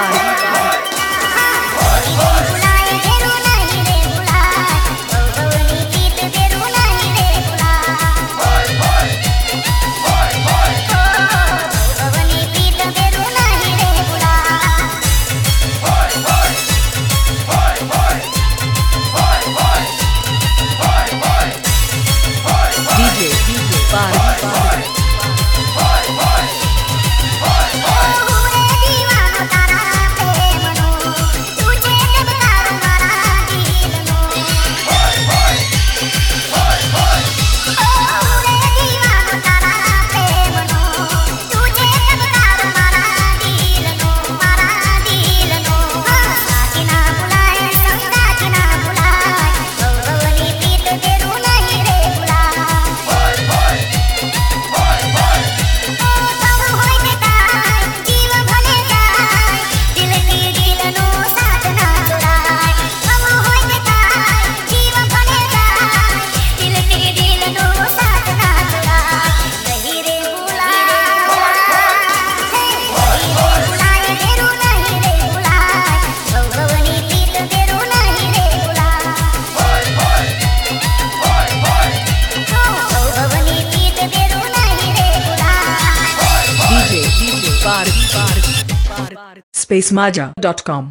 DJ, SpaceMaja.com.